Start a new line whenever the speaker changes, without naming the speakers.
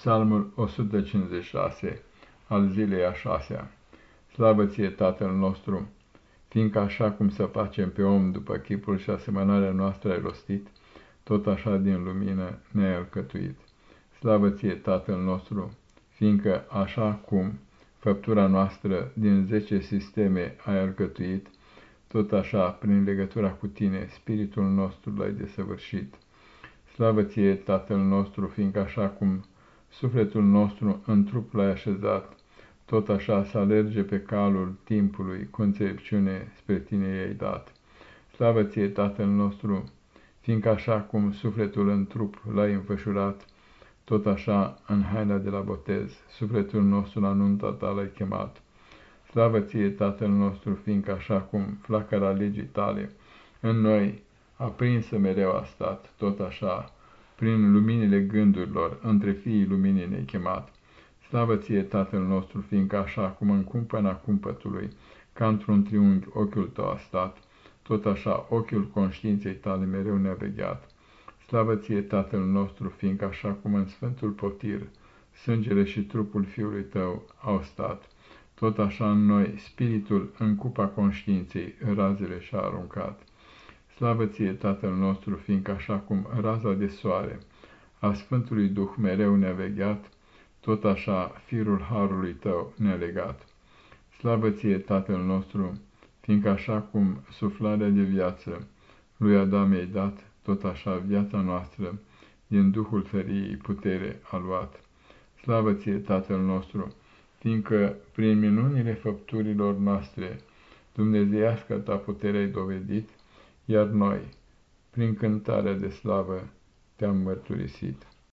Psalmul 156 al zilei a șasea. Slavă ție, Tatăl nostru, fiindcă așa cum să facem pe om după chipul și asemănarea noastră ai rostit, tot așa din lumină ne-ai alcătuit. Slavă ție, Tatăl nostru, fiindcă așa cum făptura noastră din zece sisteme ai alcătuit, tot așa, prin legătura cu tine, spiritul nostru l-ai desăvârșit. Slavă ție, Tatăl nostru, fiindcă așa cum sufletul nostru în trup l-ai așezat, tot așa să alerge pe calul timpului, cu înțelepciune spre tine i-ai dat. Slavă ție, Tatăl nostru, fiindcă așa cum sufletul în trup l-ai înfășurat, tot așa în haina de la botez, sufletul nostru la nunta ta l-ai chemat. Slavă ție, Tatăl nostru, fiindcă așa cum flacăra legii tale în noi aprinsă mereu a stat, tot așa, prin luminile gândurilor, între fiii luminii ne chemat. Slavă ție, Tatăl nostru, fiindcă așa cum în cumpăna cumpătului, ca într-un triunghi ochiul tău a stat, tot așa ochiul conștiinței tale mereu ne-a vegheat. Slavă ție, Tatăl nostru, fiindcă așa cum în Sfântul Potir, sângele și trupul Fiului tău au stat, tot așa în noi, spiritul în cupa conștiinței razele și-a aruncat. Slavă ție, Tatăl nostru, fiindcă așa cum raza de soare a Sfântului Duh mereu ne-a vegheat, tot așa firul harului tău ne-a legat. Slavă ție, Tatăl nostru, fiindcă așa cum suflarea de viață lui Adam i-ai dat, tot așa viața noastră din Duhul feriei putere a luat. Slavă ție, Tatăl nostru, fiindcă prin minunile făpturilor noastre dumnezeiască ta putere ai dovedit, iar noi, prin cântarea de slavă, te-am mărturisit.